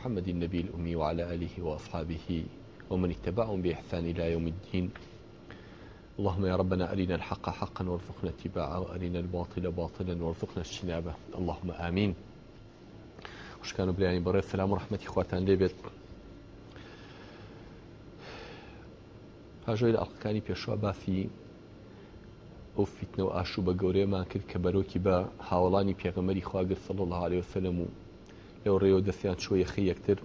محمد النبي الأمي وعلى آله وأصحابه ومن اتبعهم بإحسان إلى يوم الدين اللهم يا ربنا أرنا الحق حقا وارزقنا اتباعه وأرنا الباطل باطلا وارزقنا اجتنابه اللهم آمين خوشکان و بلیانی بەڕێ سلام و ڕحمەتی خواتان لێبێت هاژۆی لە ئەڵقەکانی پێشوا او ئەو و ئاشوو بە گەورەیەمان کرد کە بەرۆکی بە هاوڵانی پێغەمەری خواگر سەڵ لە هاالێ وسلم و لەو ڕێوە دەستیان چۆ یەخی یەکتر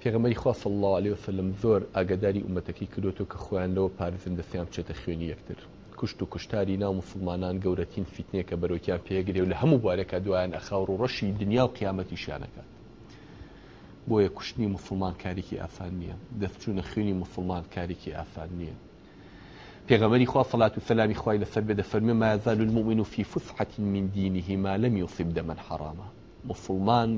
پێغمەی خواست الله عليه وسلم زۆر ئاگداری ئومەتەکی کردوێت و کە خۆیان لەوە پارێزن دەستیان بچێتە خوێنی یەکتر کوشت و کوشتاری ناو مسلمانان گەورەتین فیتنێ کە بەرەوکیان پێگرێ و لە هەموو بارێکە دوایان ئەخاور و ڕەشی دنیا و قیامەتی شانەکات بۆیە کوشتنی مسلمان کارێکی ئافان نییە دەستچوونە خوێنی مسلمان کارێکی ئافان نییە پیغمبری خوا صلوات و سلامی خوای لەسەر بێ دەفەرمێ ما زال المؤمن في فسحة من دينه ما لم يصب دما حراما مسلمان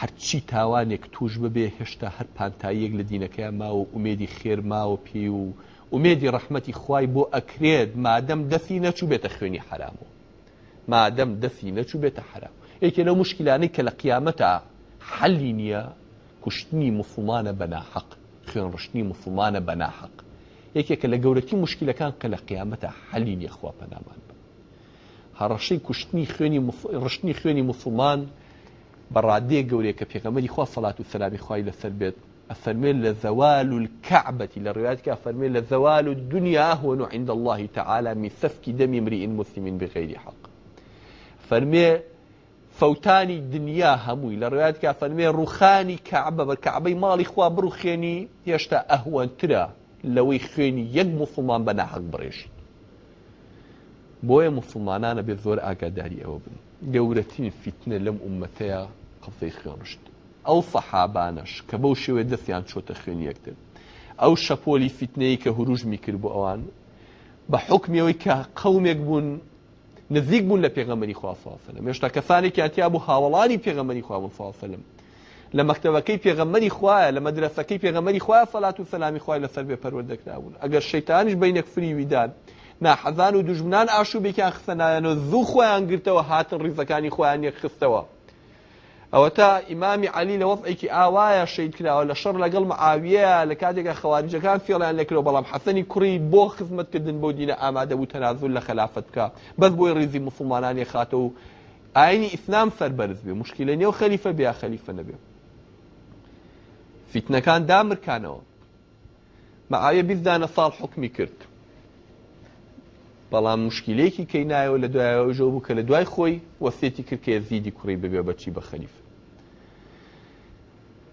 هەرچی تاوانێک به ببێ هر هەر پانتاییەک لە دینەکەی ماوە ئومێدی خێر ماوە پێ و ئومێدی ڕەحمەتی خوای بۆ ئەکرێت مادەم دەسی نەچوو بێتە خوێنی حرامەوە مادەم دەسی نەچوو بێتە حرام یەکێ لەو مشکلانەی کە لە قیامەتە حەلی بنا حق مسلمانە بەناحق خوێنڕشتنی بنا حق یەکێکە لە گەورەتی مشکلەکان کە لە قیامەتە حەلی نیەخوا پەنامان بە هەڕەشەی کوشتنی خوێنی ڕشتنی خوێنی مسلمان بەڕادێ گەورەیە کە بر عادی فڵات که سەلامی خواب لەسەر و ئەفەرمێن خوایل زەوال و کەعبەتی لە ڕێاتکە فەرمێن لە زەوال و دنیا هۆن و عند الله تعالى می سەفکی دەمی مری ئین مسلمین بغیری حەق فەرمێ فەوتانی دنیا هەمووی که ڕێاتکە فەرمێ کعبه و کعبه مالی خواب خوا یشته اهوان ئەهوەنترە لەوەی خوێنی یەک مسلمان بە ناحق بڕێشت بۆیە مسلمانانە بێت زۆر ئاگاداری ئەوە بن گەورەترین فیتنە لەم عومەتەیە قفەی خوێنشت ئەو فەحابانش کە بەو شێوێ دەستیان چۆتە خوێن یەکتر ئەو شەپۆلی فیتنەی کە هروژ میکرد بۆ ئەوان بە حکمیەوەی کە قەومێک بوون نزیک بوون لە پێغەمەری خوافاافلم مێشتا کەسانێکی ئەتیا بوو هاوڵانی پێغەمەری خواوەفاافلم لە مەکتتەبەکەی پێغەمەری خوایە لە مەدرسەکەی پێغەمەری خوایە فەلات و سەلامی خوای لەسەر بێ پەرەر دەکرابوون ئەگەر شەیتانش بینەک فریویدان ناحەزان و دوژمنان ئاشوبێکیان خسەنایەنەوە زوو خۆیان گرتەوە هاتن ڕیزەکانی خۆیان یەک خستەوە ئەوە تا ئیمامی علی لە وەفێکی ئاوایە شید کراوە لە شەڕ لەگەڵ معاویە لە کاتێکە خەواریجەکان فێڵیان لەکرەوە بەڵام حەسەنی کوڕی بۆ خزمەتکردن بۆ دینە ئامادە بوو تەنازول لە خلافەت بکە بەس بۆی ڕیزی مسلمانانی خاتە و ئاینی ئیسلام سەربەرز بێ مشکلە نێو خەلیفە بیا خەلیفە نەبێت فیتنەکان دامرکانەوە مەعاە بیردانە ساڵ حکمی کرد بەڵام مشکلێکی کەی نایەوە لە دوایەوە ژۆ بوو کە لە دوای خۆی وەسێتی کرد کە زیدی کوڕی ببێ بەچی بە خەلیف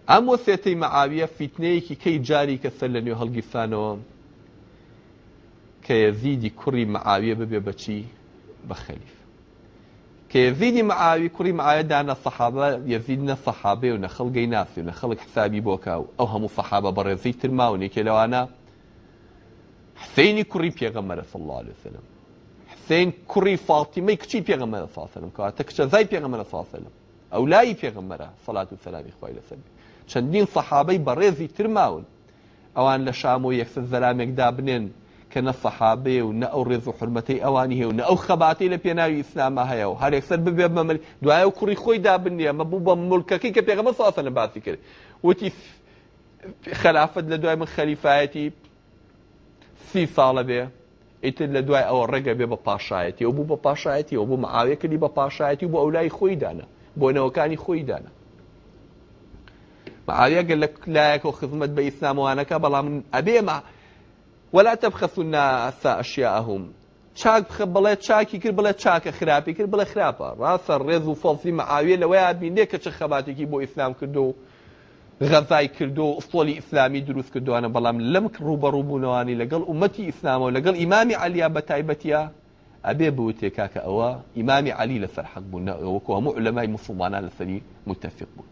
ئەم وەسێتەی مەعاویە فیتنەیەکی کەی جاری کە سەر لە نوێ هەڵگیسانەوە کە یەزیدی کوڕی مەعاویە ببێ بەچی بە خەلیف کە یزیدی معاوی کوڕی معایەدا نە سەحابە یەزیدنە سەحابێ و نە خەڵگەی ناسی و نە خەڵک حسابی بۆکە و ئەو هەموو سەحابە بە ڕێزی ترماونێکێ لەوانە حسینی کوڕی پێغەمەرە صلی الله عليه وسلم حسین کوڕی فاتیمەی کچی پێغەمەرە صلی الله عليه وسلم کەواتە کچە زای پێغەمەرە صلی الله عليه وسلم ئەولای پێغەمەرە سەڵات و سەلامی خوای لەسەر چەندین سەحابەی بە ڕێزی ترماون ئەوان لە شام و یەکسەر زەلامێکدا بنێن کە نە سەحابێ و نە ئەو ڕێز و حرمەتەی ئەوانی هەیە و نە ئەو خەباتی لە پێناوی ئیسلامە هەیە و هەرێکسەر ببێ بەمەل دوایە و کوڕی خۆی دابنیە مە بوو بە ملکەکەی کە پێغەمە ساسەنە باسی کرد وتی خلافت لە دوای من خەلیفایەتی سی ساڵە بێ ئیتر لە دوای ئەوە ڕێگە بێ بە پاشایەتی ئەو بوو بە پاشایەتی ئەو بوو مەعاوێکردی بە پاشایەتی بۆ ئەولای خۆی دانە بۆنەوەکانی خۆی دانە معاویە گەل لە لایەکەوە خزمەت بە ئیسلاموانەکە بەڵام ئەبێ ولا تبخثوا الناس اشياءهم چاک بخە بڵێ چاکی کرد بڵێ چاکە خراپی کرد بڵێ خراپە ڕاستە ڕێز و فەڵسی مەعاویە لەوەی بینێ کە چه خەباتێکی بۆ ئیسلام کردو و غەزای کردو و ئوستۆلی ئیسلامی دروست کردوانە بەڵام لەم ڕوبەڕووبوونەوانی لەگەڵ ومەتی ئیسلامەوە لەگەڵ ئیمامی علیا بە تایبەتە ئەبێ بوتێ کاکە ئەوە ئیمامی علی لەسەر حەق بوون وەکو هەموو لەمای مسلمانان لەسەری متتەفق بوون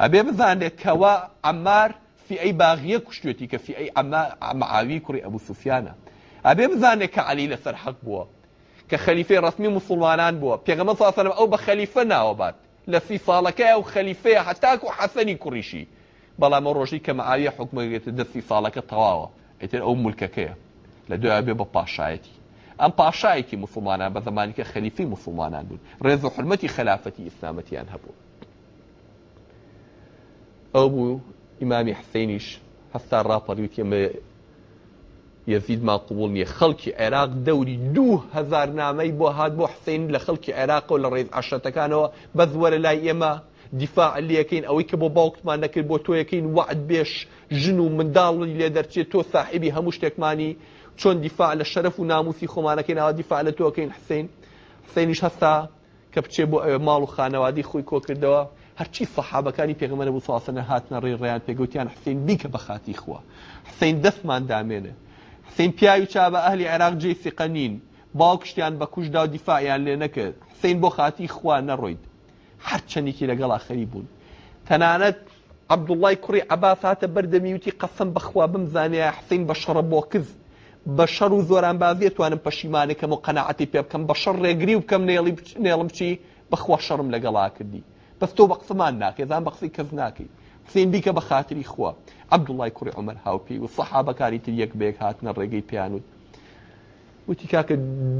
ئەبێ بزانێت کەوا ئەمار في أي باغية كشتوتي كفي أي عما عماوي كري أبو سفيانا أبي بذاني كعلي لسر حق بوا كخليفة رسمي مسلمانان بوا بيغم صلى الله أو بخليفة ناوا بات لسي صالكا أو خليفة حتى أكو حسني كريشي بلا مروشي كمعاوية حكمة دسي صالكا طواوا إتن أو ملككية لدو أبي بباشايتي أم باشايتي مسلمانان بذماني كخليفة مسلمانان بوا رزو حرمتي خلافتي إسلامتي أنهبوا أبو ئیمامی حسینیش هەستا ڕاپەڕویت ئێمە یەزید ما قوبول نیە خەڵکی عێراق دەوری دوهزار نامەی بۆ هات بۆ حسین لە خەڵکی عێراق و لە ڕێز عشەتەکانەوە بەزوەرە لای ئێمە دیفاع لەکەین ئەوەی کە بۆ باوکتمان نەکرد بۆ تۆ یەکەین وعد بێش ژن و منداڵی لێ دەرچێت تۆ ساحبی هەموو شتێکمانی چۆن دیفاع لە شەرف و ناموسی خۆمانەکەین ئەوە دیفاع لە تۆکەین حسین حسینیش هەستا کە بچێ بۆ ئەوێ ماڵ و خانەوادی خۆی کۆکردەوە هەرچی سەحابەکانی پێغمەرە بوو ساسنە هاتنە ڕێ ڕیان پێگوتیان حسین بیکە بە خاتی خوا حسین دەستمان دامێنە حسین پیاوی چا بە ئەهلی عێراق جێ سیقەنین باوکشتیان بە کوشدا و دیفاعیان لێ نەکرد حسین بۆ خاتی خوا نەڕۆیت هەر چەندێکی لەگەڵا خەری بوون تەنانەت عبدوڵای کوڕی عباس هاتە بەردەمی وتی قەسم بەخوا بمزانێ حسین بە شەڕە بۆ کز بە شەڕ و زۆران بازیێتوانم پەشیمانەکەم و قەنەعەتی پێ بکەم بە شەڕ ڕێگری و بکەم نێڵی نێڵم چی بەخوا شەڕم لەگەڵا کردی بەس تۆ بە قسەمان ناکە زان بە قسەی کەس ناکەی قسەین بیکە بە خاتری خوا عەبدوڵای کوڕی عومەر هاوپی و سەحابەکاری تر یەک بێک هاتنە ڕێگەی پیانوت وتی کاکە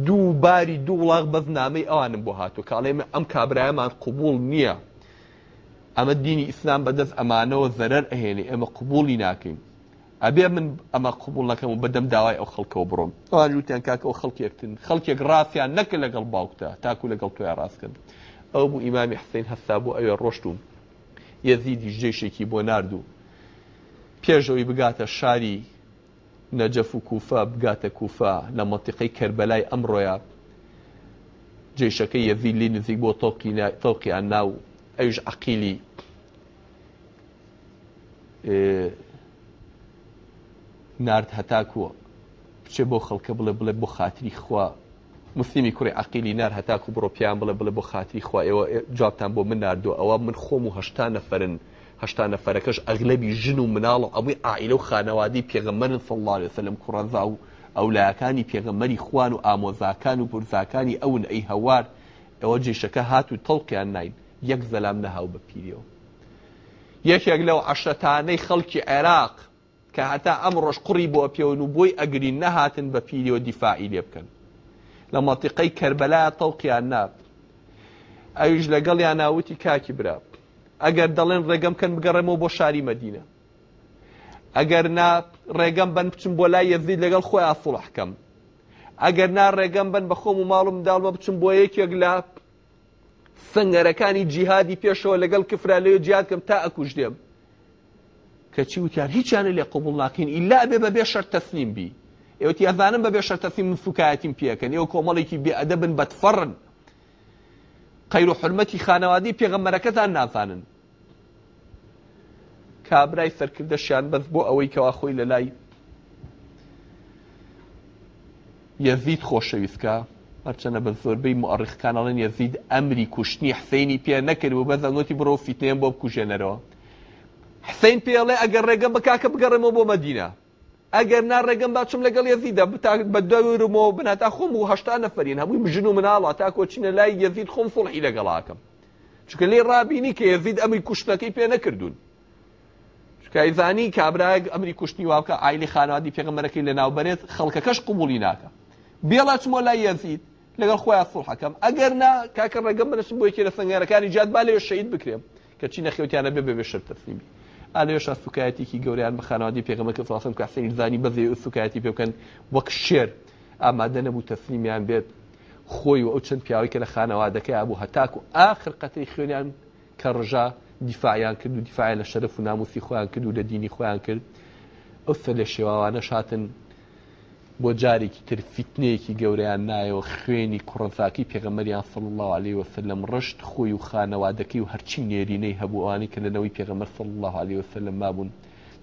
دوو باری دوو وڵاغ بەزنامەی ئەوانم بۆ هاتوو کاڵێمە ئەم کابراایمان قوبول نییە ئەمە دینی ئیسلام بەدەست ئەمانەوە زەرەر ئەهێنێ ئەمە قوبولی ناکەین ئەبێ من ئەمە قوبول نەکەم و بەدەم داوای ئەو خەڵکەوە بڕۆم ئەوان لوتیان کاکە ئەو خەڵکێکتن خەڵکێک ڕاستیان نەکە لەگەڵ باوکتە تاکو لەگەڵ تویا ڕاستکرد ئەو بوو ئیمامی حسین هەستا بۆ ئەوێ ڕۆشتوم یەزیدی ژێشێکی بۆ نردوو پێشەوەی بگاتە شاری نەجەف و کوفە بگاتە کوفە لە مەتیقی کەربەلای ئەمڕۆیە جێشەکەی یەزیلی نزیک بۆ تۆقییان ناو ئەوش عقیلی نرد هەتاکووە بچێ بۆ خەڵکە بڵێ بڵێ بۆ خاتری خوا مسلمی کوڕی عقیلی نار هەتاکو بڕۆ پیان بڵێ بڵێ بۆ خاتری خوا ئێوە جوابتان بۆ من نردوو ئەوە من خۆم و هەشتا نەفرن هەشتا نەفەرەکەش ئەغلبی ژن و مناڵ و ئەوەی عائلە و خانەوادی پێغەمەرن فڵڵاێ سەلم کوڕەزا و ئەولایەکانی پێغەمەری خوان و ئامۆزاکان و بورزاکانی ئەون ئەی هەوار ئەوە جێشەکە هات و تەڵکیان نین یەک زەلام نەهاو بە پیرەوە یەکێک لەو عشتانەی خەڵکی عێراق کە هەتا ئەم ڕۆژ قڕی بۆ پێون و بۆی ئەگرین نەهاتن بە پیرەوە دیفاعی لێ بکەن لە مەتیقەی کەربەلا تەڵقییان ناب ئەویش لەگەڵ یان ناوتی کاکی براب ئەگەر دەڵێن ڕێگەم کەن بگەڕێمەوە بۆ شاری مەدینە ئەگەر نا ڕێگەم بن بچم بۆ لای یەزدی لەگەڵ خۆی ئاسوڵحکەم ئەگەر نا ڕێگەم بن بە خۆم و ماڵم داڵمە بچم بۆ یەکێک لە سنگەرەکانی جیهادی پێشەوە لەگەڵ کفرا لێ جیادکەم تا ئەکوش دێم کەچی وتیان هیچیانە لێ قوبڵ ناکەین ئیلا بێ بە بێ شەر تەسلیم بی ئێوەتی ئەزانم بەبێ شەرتەفی من فکایەتیم پێکەن ئێوە کۆمەڵێکی بێئەدە بن بەتفەڕن قەیر و حرمەتی خانەوادی پێغەمەرەکەتان نازانن کابرای سەرکردەشیان بەس بۆ ئەوەی کەوا خۆی لە لای یەزید خۆشەویستکە هەرچەنە بە زۆربەی مؤڕخکانەڵێن یەزید ئەمری کوشتنی حسینی پێ نەکرد و بەزانۆتی بڕۆ فیتنێن بۆ بکوژێنەرەوە حسین پێڵێ ئەگەر ڕێگەم بە کاکە بگەڕێمەوە بۆ مەدینە ئەگەر ناڕێگەم باچم لەگەڵ یەزیدا بە دوورمەوە بناتا خۆم و هەشتا نەفرین هەمووی مژن و مناڵە تا کۆچینە لای یەزید خۆم فڵحی لەگەڵاکەم چکە لێ ڕابینی کە یەزید ئەمی کوشتەکەی پێ نەکردوون چکایزانی کابراگ ئەمری کوشتنی واکە ئایلی خانوادی پێغمەرەکەی لە ناوبەرێت خەڵکەکەش قوبولی ناکە بێڵا چمۆ لای یەزید لەگەڵ خۆیان فڵحەکەم ئەگەر نا کاکە ڕێگەم بنسم بۆیکی لە سنگارەکانی جادبا لێ شەید بکرێم کە چی نەخێوتیانە بێ بێ شەر تەسیبی ئالێشا سوکایەتێکی گەوریان بەخانەوادی پێغمەکە فڵاسم کاسەی زانی بەزێ و سوکایەتی پێکەن وەک شێر ئامادە نەبوو تەسلیمیان بێت خۆی و ئەو چەند پیاوی کە لە خانەوادەکەی ئابوو هەتاک و آخر قەتەی خوێنیان کە ڕژا دیفاعیان کرد و دیفاعیان لە شەرف و ناموسی خۆیان کرد و لە دینی خۆیان کرد ئەو سەر لە شێواوانە شاتن بۆ جارێکی تر فیتنەیەکی گەورەیان نایەوە خوێنی کوڕنفاکی پێغەمەریان فڵ الله عليه وسلم ڕشت خۆی و خانەوادەکەی و هەرچی نێرینەی هەبووانی کە لەنەوەی پێغەمەر فڵ الله عليه وسلم مابوون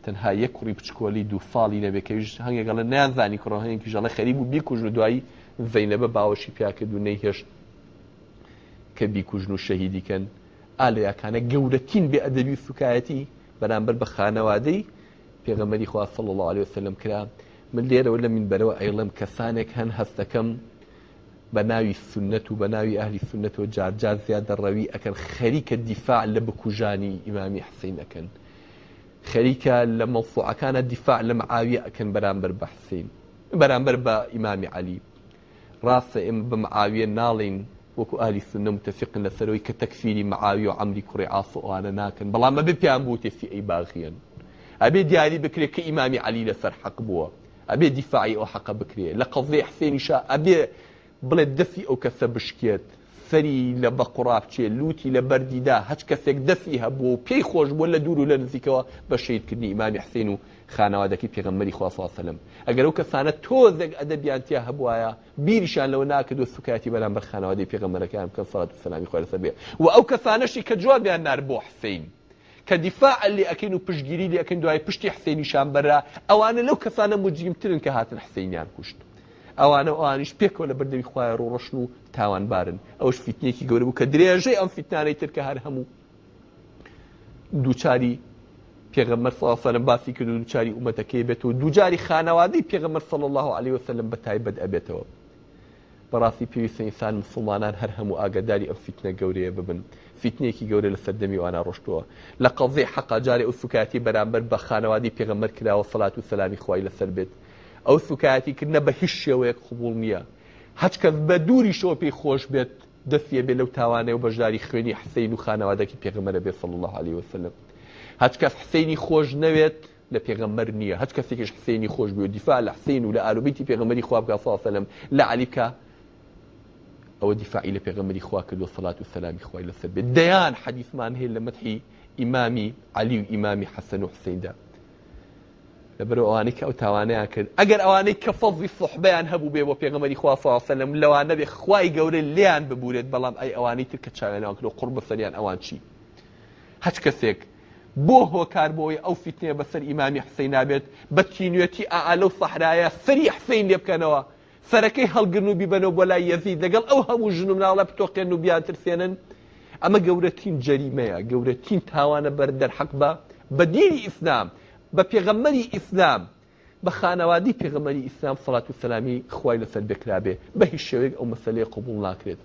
تەنها یەک کوڕی بچکۆلی دووفاڵی نەبێکەویش هەنگێکگەڵە نازانی کوڕهەیەکی ژەڵە خەریب و بیکوژ و دوایی زەینەبە باوەشی پیاکرد و نەیهێشت کە بیکوژن و شەهیدیکەن ئالەیەکانە گەورەتین بێ ئەدەبی سوکایەتی بەرامبەر بە خانەوادەی پێغەمەری خوا صلی الله عليه وسلم کرا من ليرة ولا من بلوى کەسانێک كثانك هن هستكم بناوي السنة وبناوي أهل السنة وجعل سنتەوە زيادة الروي أكن خريك الدفاع دیفاع لە بکوژانی ئیمامی أكن خەریکە لە مەڵسوعەکانە دیفاع لە معاویە ئەکەن بەرامبەر بە حسین بەرامبەر بە ئیمامی علی ڕاستە ئێمە بە معاویە ناڵین متفقن لسروي کە معاوية وعملي كري عملی کوڕی ناكن بلا ما ببيان بوتي في أي ئەی أبي ئەبێ بكري كإمامي علي لسر علی ئەبێ دیفاعی ئەو حەقە بکرێت لە قەڵێ حسێنیشە ئەبێ بڵێ دەفی ئەو کەسە بشکێت سەری لە بە قوڕابچێ لوتی لە بەردیدا هەچ کەسێک دەفی هەبوو و پێی خۆش بووە لە دوور و لە نزیکەوە بە شیدکردنی ئیمامی حسین و خانەوادەکی پێغممەری خواسەلم ئەگەر ئەو کەسانە تۆزێک ئەدەبیانتیا هەبواە بیریشان لەوە ناکرد و سوکاتی بەلام بەر خانەوادەی پێغمەرەکان کە سڵات سلامی خوارەسە بێ و ئەو کەسانەشی کە جوابیان نار بۆ حسین کە دیفاع لێ ئەکەین و پشتگیری لێ ئەەکەن دوای پشتی حسینی شانبەرە ئەوانە لەو کەسانە مجیمترن کە هاتن حسینیان کوشت ئەوانە ئەوانش پێکەوە لە بەردەوی خوای ڕۆڕشن و تاوانبارن ئەوش فیتنێکی گەورە بوو کە درێژەی ئەم فیتانەی ترکە هەر هەموو دووچاری پێغەمەر سەلم باسی کرد و دووچاری ئومەتەکەی بێت و دووجاری خانەوادەی پێغەمەر سەڵ الله عليه وسلم بە تایبەت ئەبێتەوە بەڕاستی پێویستە ئینسان مسلمانان هەر هەموو ئاگداری ئەو فیتنە گەورەیە ببن فیتنێکی گەورە لە سەردەمی وانە ڕۆشتووە لە قەڵزی حەقا جارێ ئەو سوکاتی بەرامبەر بە خانەوادی پێغەمەر کراوە سەلات و سەلامی خوای لەسەر بێت ئەو سوکاتی کردنە بە هیچ شێوەیەک قوبول نییە هەچ کەس بە دووری شەوە پێی خۆش بێت دەستیە بێ لەو تاوانێ و بەژداری خوێنی حسین و خانەوادەکی پێغمەرە بێ سڵ الله عليه وسلم هەچ کەس حسینی خۆش نەوێت لە پێغەمبەر نییە هەچ کەسێکیش حسینی خۆش بێ و دیفاع لە حسین و لە ئالوبیتی پێغەمەری خوابگا ساسەلم لە علیکە او دیفاعی لە پێغەمەری خوا کرد و سەلات و الى خوای لەسەر بێت دەیان حەدیثمان هەیە لە مەتحی ئیمامی علی و ئیمامی حەسەن و حسیندا لەبەر ئەوانەی کە ئەو تاوانەیان کرد ئەگەر ئەوانەی کە فەزی سحبیان هەبوو بێ بۆ پێغەمەری خوا ان لەوان نەبێ خوای گەورە لیان ببورێت بەڵام ئەی ئەوانەی تر کە چاوێنەوە کرد و قڕ بەسەریان ئەوان چی هەچ کەسێک بۆ هۆکار بۆەوەی ئەو فیتنێ بەسەر حسين حسەی فەرەکەی هەڵگرن و بیبەنەوە بۆ لای یەزید لەگەڵ ئەو هەموو ژن و مناڵە پتۆقێن و بیاترسێنن ئەمە گەورەترین جەریمەیە گەورەترین تاوانە بەردەر حەق بە بە دینی ئیسلام بە پێغەمەری ئیسلام بە خانەوادی پێغەمەری ئیسلام سەڵات و سەلامی خوای لەسەر بکرابێ بە هیچ شێوەیەک ئەو مەسلەیە قوبول ناکرێت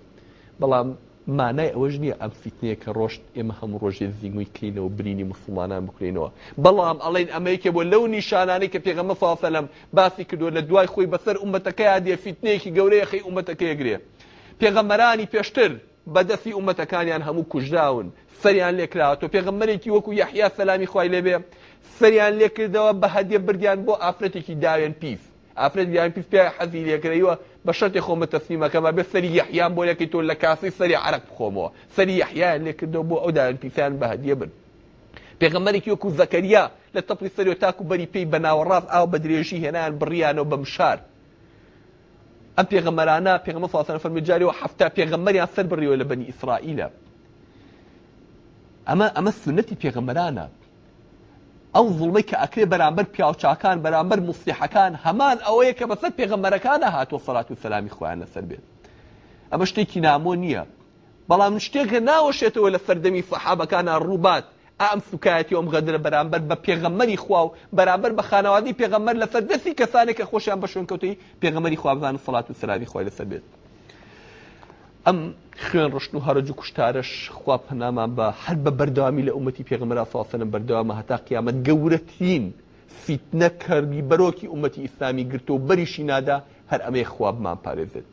بەڵام مانای ئەوەش نییە ئەم فیتنەیە کە ڕۆشت ئێمە هەموو ڕۆژێ زیینگوی کلینەوە برینی مسلمانان بکرێنەوە بەڵام ئەڵین ئەمەیکە بۆ لەو نیشانانی کە پێغەمە فافەلم باسی کردو لە دوای خۆی بەسەر عومەتەکەی عادیە فیتنەیەکی گەورەیە خی عومەتەکەی گرێ پێغەمەرانی پێشتر بەدەستی عومەتەکانیان هەموو کوژراون سەریان لێکراوەوە پێغەمەرێکی وەکو یحیا سەلامی خوای لێبێ سەریان لێکردەوە بە هەدیە بردیان بۆ ئافرەتێکی داوێن پیف افرد ئاپرێت یان پی حەزی لێکرەوە بشرت شەرتی تصمیم تەسیمەکەمە بێ سەری یحیان بۆ یەکەی تۆ لە کاسی سەری عرق بخۆمەوە سەری یحیان لێکردەوە بۆ ئەودایان پیسان بە هەدیە بن پێغەمەرێکی وەکو زەکەریا لە تەپری سەری و تاکو بەری پێی بەناوەڕاست ئاو بە درێژی هێنان بڕیانەوە بەمشار ئەم پێغەمەرانە پێغەمە فاسەن فەرمەجاریەوە هەفتا پێغەمەریان سەر بڕیەوە لە بەنی ئیسرائیلە اما ئەمە سنەتی پێغەمەرانە ئەو زڵمەی کە ئەکرێ بەرامبەر پیاوچاکان بەرامبەر مفتیحەکان هەمان ئەوەیە کە بەسەر پێغەمەرەکانە هاتووە سەلات و سەلامی خۆیان لەسەر بێت ئەمە شتێکی نامۆ نییە بەڵام شتێکە ناوەشێتەوە لە سەردەمی فەحابەکانە ڕووبات ئام سوکایەتی ئەم غەدرە بەرامبەر بە پێغەمەری خوا و بەرامبەر بە خانەوادی پێغەمەر لەسەر دەستی کەسانێک کە خۆشیان بە شوێنکەوتی پێغەمەری خوابزان سەلات و سەلامی خۆی لەسەر بێت ئەم خوێن ڕشت و هەرج و کوشتارش خوا پەنامان بە هەر بە بەرداوامی لە ئومەتی پێغمرا فافنم بەردەوامە هەتا قیامەت گەورەترین فیتنە کەرمی بەرۆکی ئومەتی ئیسلامی گرتەوە بەریشی نادا هەر ئەمەی خوابمان پارێزێت.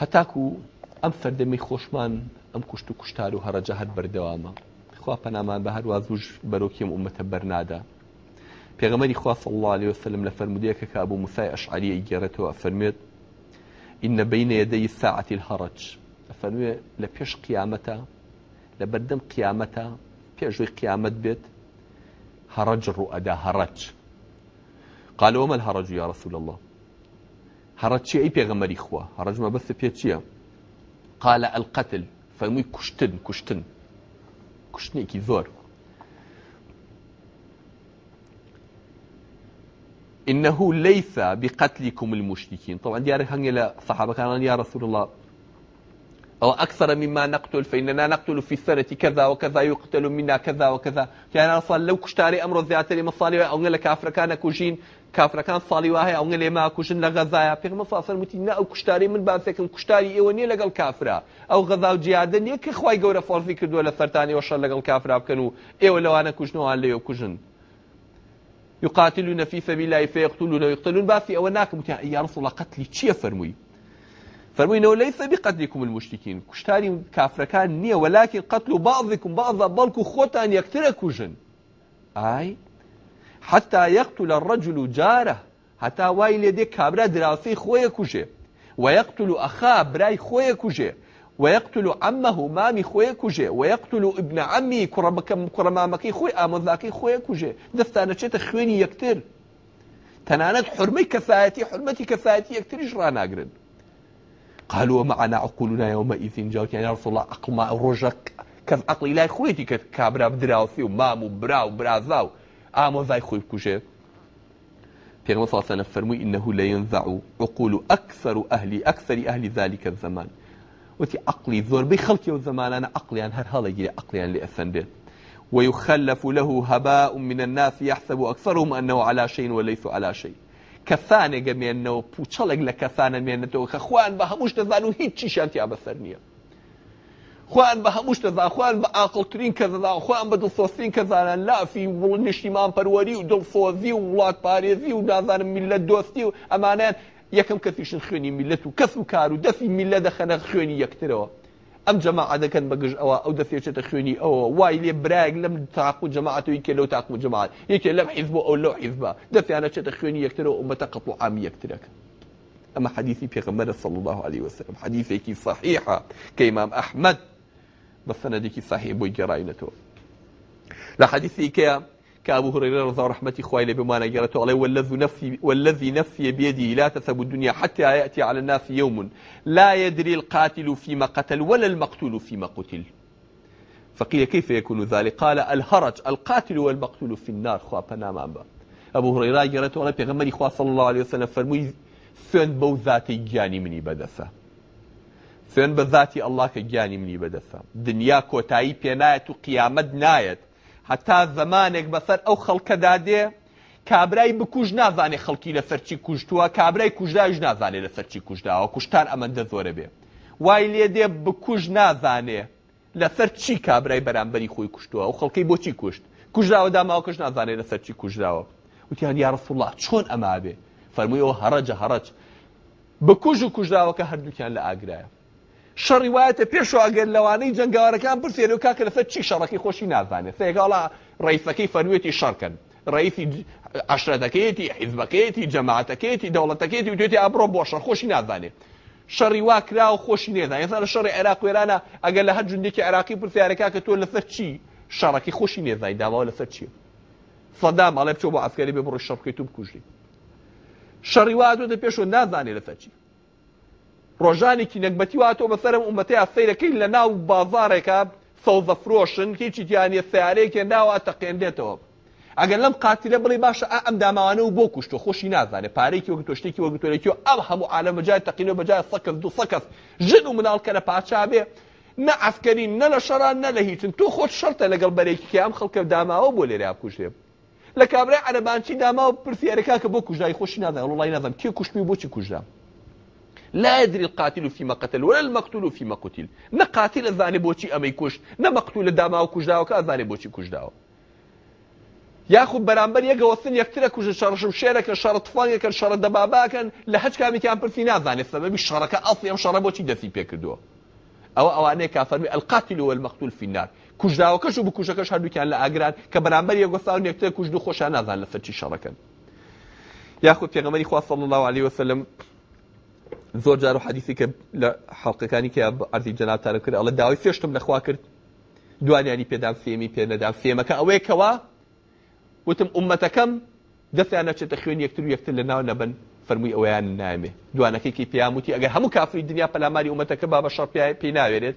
هەتاکو ئەم سەردەمی خۆشمان ئەم کوشت و کوشتار و هەرەجە هەر بەردەوامە. خوا پەنامان بە هەروازوش بەرۆکیم ئومەتە بەرنادا. پێغەمەری خوا فڵڵی وسلم لە فەرمودەیە کە کابوو مسای ئەشعری گێڕێتەوە فەرمێت إن بين يدي الساعة الهرج فەنوێ لە پێش قیامەتە لە بەردەم قیامەتە پێشوی قیامەت بێت هرج ڕوئەدا هەرج قال وما الهرج يا رسول الله هرج چی ئەی پێغەمەری هرج ما مەبەست بيت شيء قال القتل كشتن كشتن كشتن كي ذور إنه ليس بقتلكم المشركين طبعا ديار هنجي صحابه كان يا رسول الله أو أكثر مما نقتل فإننا نقتل في السنة كذا وكذا يقتل منا كذا وكذا يعني أصلا لو كشتاري أمر الزياتي لما صالي أو نجل كافر كان كوجين كافر كان صالي واهي أو نجل ما كوجين لغزايا بيغم صاصر متينا أو كشتاري من بعثكم كشتاري إيواني لغا كافرة أو غزا وجيادا يكي خواي قورة فيك كردوا لسرتاني وشان لقل كافرة بكنو إيوان لو أنا كوجين وأن كوجن يقاتلون في سبيل الله فيقتلون ويقتلون باسي او متى يا رسول الله قتلي چيه فرموي فرموي انه ليس بقتلكم المشركين كشتاري كافركان نيه ولكن قتل بعضكم بعضا بلكو ان يكتركوا جن اي حتى يقتل الرجل جاره حتى وايل يدي كابرا دراسي خويا كوجه ويقتل اخاه براي خويا كوجه ويقتل عمه مامي خويا كوجي ويقتل ابن عمي كرمكم كرمامكي خوي امذاكي خويا كوجي دفتانا چته خويني يكتر تنانت حرمي كفايتي حرمتي كفايتي يكتر اجرا ناقرن قالوا ومعنا عقولنا يومئذ جاوت يعني يا رسول الله عقل ما رجك كف عقلي لا خويتي كابرا بدراوثي مامو براو برازاو امذاي خوي كوجي في سنفرمي إنه لينزع عقول أكثر أهل أكثر أهل ذلك الزمان وتي وتی عقلی زۆربەی خەڵکی و زمانانە عقلیان هەر هەڵەگیری عقلیان لێ ئەسەن بێت ويخلف له هباء من الناس يحسب أكثرهم أنه على شيء وليس على شيء كثانة جميعنا وبوشلق لكثانة مينته خوان بها مش تزانو هيتشي شانتي أبسرنية خوان بها مش تزان خوان بأقل ترين كذا خوان بدل صوصين كذا لا في والنشيمان بروري ودل صوزي وولاد باريزي ونازان من دوستي أمانات یەکەم کەفیشن خونی ملت و کەف و کار و دەفی میلە دەخەنە خوێنی یەکترەوە ئەم جەماع دەکەن بەگژ ئەوە ئەو دەفێچێتە خوێنی ئەوە وای لێ برایك لەم تاق و جەماعەتەوەی کێ لەو تاق و لب یەکێ او حیز بۆ ئەو لەو حیز بە دەفیانە چێتە خوێنی یەکترەوە ئومەتە قەت و عام یەکترەکە ئەمە حدیثی پێغەمبەر صلی الله عليه وسلم حدیثێکی صحیحە کە أحمد ئەحمەد بە سەنەدێکی صحیح بۆی گەڕاینەتەوە لە حدیثی کەیە كأبو هريرة رضا رحمتي خوالي بما نجرته عليه والذي نفي, والذي نفي بيده لا تثب الدنيا حتى يأتي على الناس يوم لا يدري القاتل فيما قتل ولا المقتول فيما قتل فقيل كيف يكون ذلك قال الهرج القاتل والمقتول في النار خواب نامان أبو هريرة جرته على بيغمري خواه صلى الله عليه وسلم فرمي ثن بو ذاتي جاني مني بدثة ثن بذاتي الله كجاني مني بدثة دنيا كوتاي بينايت وقيامت نايت هەتا زەمانێک بەسەر ئەو خەڵکەدا دێ کابرای بکوژ نازانێ خەڵکی لە سەرچی کوشتووە کابرای کوژداویش نازانێت لە سەرچی کوژداوە کوشتان ئەمەندە زۆرە بێ وای لێ دێ بکوژ نازانێ لەسەر چی کابرای بەرامبەری خۆی کوشتووە و خەڵکەی بۆچی کوشت کوژداوە داماوەکەش نازانێت لە سەرچی کوژداوە وتیان یارسوڵات چۆن ئەما بێ فەرمووی ئەو هەڕەجە هەڕەج بکوژ و کوژداوەکە هەردووکیان لە ئاگرایە شەڕیواەتە پێشەوە ئەگەر لەوانەی جنگاوەکان پرسێنەوە کاکە لەسەر چی شەڕەکەی خۆشی نازانێت سێگاڵا ڕیفەکەی فەروێتی شەڕکەن ڕیسی عشرەتەکەیەتی حیزبەکەیەتی جەماعەتەکەیەتی دەوڵەتەکەیەتی وتێتی ئابرۆ بۆ شەر خۆشی نازانێت شەڕی وا کرا و خۆشی نێدا ێستا لە شەڕی عێراق وێرانە ئەگەر لە هەر جوندێکی عراقی پرسیارەکە کە تۆ لەسەر چی شەڕەکەی خۆشی نێزای داوا لەسەر چیە سەدام ئەڵێ بچۆ بۆ ئەفکاری بێ بڕۆ شەڕکەی تو بکوژی شەڕی وا دۆ دە پێشەوە نازانێت لەسەر چی ڕۆژانێکی نەکبەتی واتۆ بەسەرم عومەتەیە سیرەکەی لە ناو بازارێکە سەوزەفرۆشن هیچی گیانە سیارەیەکێ ناوە تەقێنێتەوە. ئەگەر لەم قاتیلە بڵی باشە ئەم داماوانە و بۆ کوشتۆ خۆشی نازانێت پارێکی وەک تۆشتێکی وەگوتۆێکی و ئەم هەموو عالە مەجای تەقینەوە بەجای سەکەس دو سەکەس ژن و مناڵکە لە پاچابێ نە ئەفکەرین نە لە شەران نە لە هیچن تۆ خۆت شەرتە لەگەڵ بەرێکی ئەم خەڵکە داماوە بۆ لێرە کوشتێ. لە کابرای عەرەبانچی داماوە پرسیارەکە کە بۆ کوژای خۆشی نازانێت وڵی نازانم کێ کوشتمی بۆچی کوژدام. لا يدري القاتل فيما قتل ولا المقتول فيما قتل نقاتل الزاني بوشي أمي كشت نمقتول داماو كجداو كأزاني بوشي كجداو یاخود بەرامبەر یەکە وەستن یەکترە کوژە شەڕشم شێرەکە شەڕ تفانگەکەن شەڕە دەباباکەن لە هەچ کامیان پرسی نازانێت سەبەبی شەڕەکە ئەڵی ئەم شەڕە بۆچی دەسی پێکردووە ئەوە ئەوانەیە کافەرمی ئەلقاتی لەوە مەختول فینار کوژداوەکەش و بکوژەکەش هەردووکیان لە ئاگران کە بەرامبەر یەگۆساون یەکتر کوژد و خۆشان نازان لە سەرچی شەڕەکەن یاخود پێغەمەری خوا صلی الله عليه وسلم زۆر جار و حەدیثی کە لە حڵقەکانی کە ئەرزی جەناتارە کرد ئەڵە داوای فێشتم لەخوا کرد دوانیانی پێدام فێمی پێ نەدام فێمەکە ئەوەیەکەوە وتم ئومەتەکەم دەستیان نەچێتە خوێن یەکتر و یەکتر لە ناو نەبن فەرمووی ئەویان نامێ دوانەکەیکی پیاموتی ئەگە هەموو کافری دنیا پەلاماری ئومەتەکە با بە شەڕ پێی ناوێرێت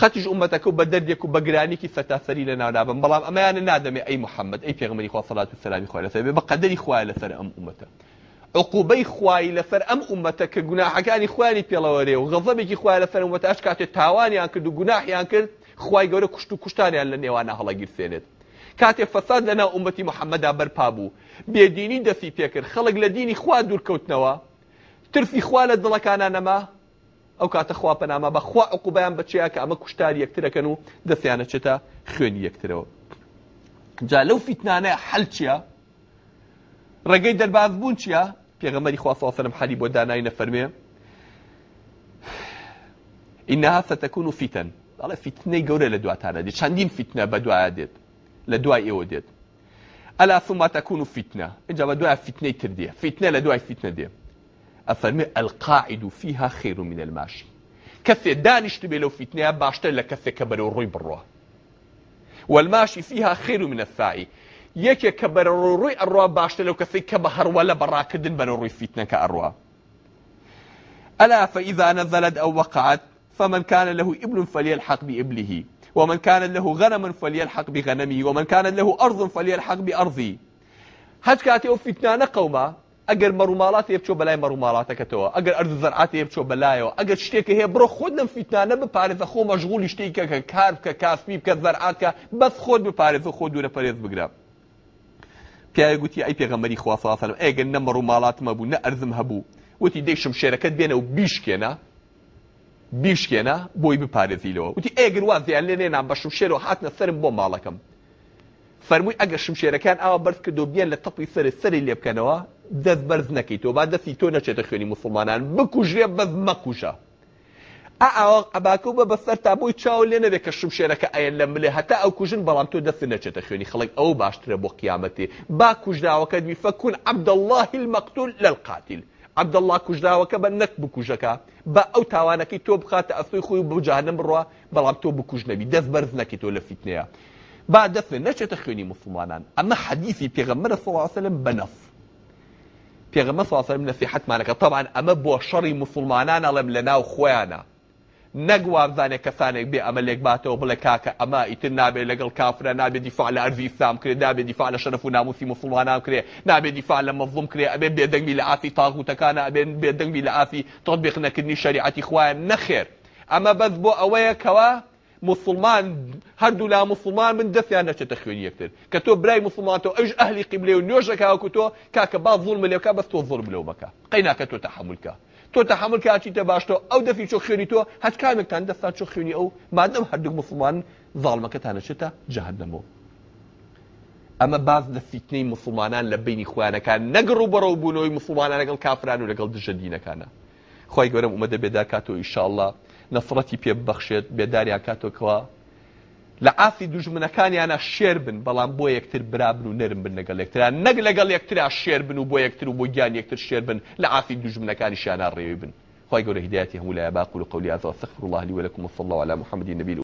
قەتیش ئومەتەکە و بە دەردێک و بەگرانێکی فەتافەری لە ناونابم بەڵام ئەمەیانە نادەمێ ئەی محەممەد ئەی پێغمەری خوا سەلات و سەلامی خوارەسە بێ بە قەدەری خوای لەسەر ئەم ئومەتە عقوبەی خوای لەفەر ئەم ئومەتە کە گوناحەکانی خوانی پێڵەوەرێ و غەڵەبێکی خوای لەفەر ئومەتە ئەش کاتێ تاوانیان کرد و گوناحیان کرد خوای گەورە کوشت و کوشتانیان لە نێوانە هەڵەگیرسێنێت کاتێ فەساد لەنا ئومەتی محەممەدا بەرپا بوو بێدینی دەسی پێکرد خەڵک لە دینی خوا دوورکەوتنەوە ترسی خوا لە دڵەکانە نەما ئەو کاتە خوا پەنامە بە خوا عقوبیان بچەیە کە ئەمە کوشتار یەکترەکەن و دەستیانەچێتە خوێنی یەکترەوە جا لەو فیتنانە هەلچیە ڕێگەی دەربازبوون چییە پێغەمەری خواسەوەسەرم حەلی بۆ دانای نەفەرمێ انها ستكون فتن فیتەن ئەڵێ فیتنەی گەورە لە دواتانە دێت چەندین فیتنە بە دوایە عدد لە دوای ئێوە ثم تكون فتنة إجا بدوا فتنة تردية فتنة لدوا فتنة دي أفرمي القاعد فيها خير من الماشي كثي دانش تبي لو فتنة باشتر لكثي كبر الروي بروا والماشي فيها خير من الثائي یەکێک کە بەرەڕۆڕووی ئەڕوا باشتە لەو کەسەی کە بە هەروە لە بەڕاکردن بەرەڕووی فیتنەکە ئەڕوا ألا فإذا نزلت أو وقعت فمن كان له إبل فليلحق بإبله ومن كان له غنم فليلحق بغنمه ومن كان له أرض فليلحق بأرضه هەچ کاتێ و فیتنانە قەوما مرومالات مەڕووماڵات بلاي مرومالات مەڕووماڵاتەکەتەوە ئەگەر ارض زرعات بچۆ بەلایەوە اگر شتيك هي برو خودن لەم فیتنانە بپارێزە خۆ مەژغولی شتێککە كارف کار بکە کافمی بکە زەرعاتکە بەس خود بپارێزە خۆ دوورە پیاوی گوتی ئەی پێغەمەری خوافاافەرم ئەگەن نەمەڕ و ماڵاتمە بوو نە ئەرزم هەبوو وتی دەیشم شێرەکەت بێنە و بیشکێنە بیشکێنە بۆی بپارێزیلەوە وتی ئەگر وازیان لێ نێنان بەشم شێر و هاتنە سرم بۆ ماڵەکەم فەرمووی ئەگە شمشێرەکان ئاوا بەرز کە دۆبیان لە تەپی سەر سەری لێ بکەنەوە دەست بەرز نەکەیت تۆ با دەستی تۆ نەچێتە خوێنی مسلمانان بکوژێ بەز مەکوشە ئەو ئەباکە بە بەسەر تابووی چاو لێ نەبێت کە شم شێرەکە ئەیە لە ملێ هەتا ئەو کوژن بەڵام تۆ دەست نەچێتە خوێنی خەڵک ئەو باشترە بۆ قیامەتی با کوژداوەکە دوی فەکوون عبدله المەقتول لە القاتیل عبدله کوژداوەکە بە نەک بکوژەکە بە ئەو تاوانەکەی تۆ بخاتە ئەسوی خۆی بجانم بڕە بەڵام تۆ بکوژنەبی دەست بەرز نەکی تۆ لە فیتنەیە با دەست نەچێتە خوێنی مسلمانان ئەمە حەدیثی پێغەممەرە سڵاسەلم بەنەف پێغەمە ساسەم نەسی حتمانەکە تەوان ئەمە بۆ شەڕی مسلمانان ئەڵم لە ناو خۆیانە نەک وابزانێک کەسانێک بێ ئەمە لێک باتەوە بڵێ کاکە ئەما ئیتر نابێت لەگەڵ کافرە نابێت دیفاع لە ئەرزی ئیسلام کرێ نابێت دیفاع لە شەرف و ناموسی مسلمانان کرێ نابێت دیفاع لە مەظلوم کرێ ئەبێ بێدەنگی لە ئافی تاغوتەکانە ئەبێن بێدەنگی لە ئافی تۆتبیخنەکردنی شریعەتی خوایان نەخێر ئەمە بەس بۆ ئەوەیە کەوە مسلمان هەردوو لا مسلمان من دەستیان نەچێتە خوێنی یەکتر کە تۆ برای مسلمانەوە ئەش ئەهلی قیبلێ و نوێژەکە وەکو تۆ کاکە با زوڵ ملێکە بەس تۆ زۆر بلەو بکە قەیناکە تۆ تەحملکە تۆ تەحمل کاچیتە باش تۆ ئەو دەفی چۆ خوێنی تۆ هەت کامێکتان دەستا چۆ خوێنی ئەو مادەم هەردوو مسلمان زاڵمەکەتانەشێتە جەهنەمەوە. ئەمە باز لە فیتنەی مسلمانان لە بینی خویانەکان نەگەڕ و بەڕەو بوونەوەی مسلمانان لەگەڵ کافران و لەگەڵ دژە دینەکانە. خی گەورم ئومەدە بێداکاتەوە ئیشاءله نەفرەتی پێ بەخشێت بێداریاکاتۆکەوە لە ئافی دوژمنەکانیانە شێر بن بەڵام بۆ یەکتر برابن و نەرم بن لەگەڵ یەکترا نەک لەگەڵ یەکترا شێر بن و بۆ یەکتر و بۆ گیان یەکتر شێر بن لە ئافی دوژمنەکانی شانە ڕێوی بن خی گەورە هدایەتی هەموو لە باقول قولی ئازا سخر الله لي ولكم وصلى الله على محمد النبي